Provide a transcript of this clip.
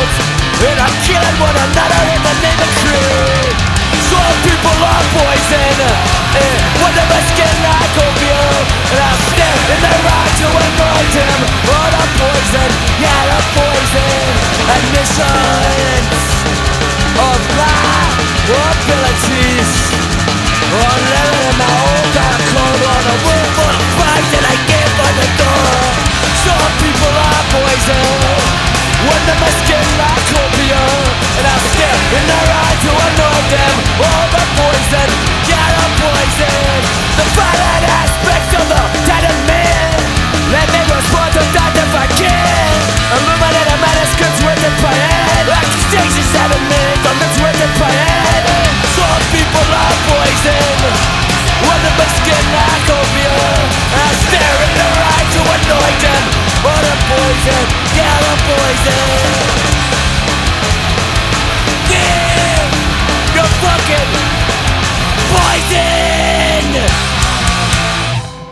and I'm killing one another. poison, get a poison